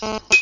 Uh-huh.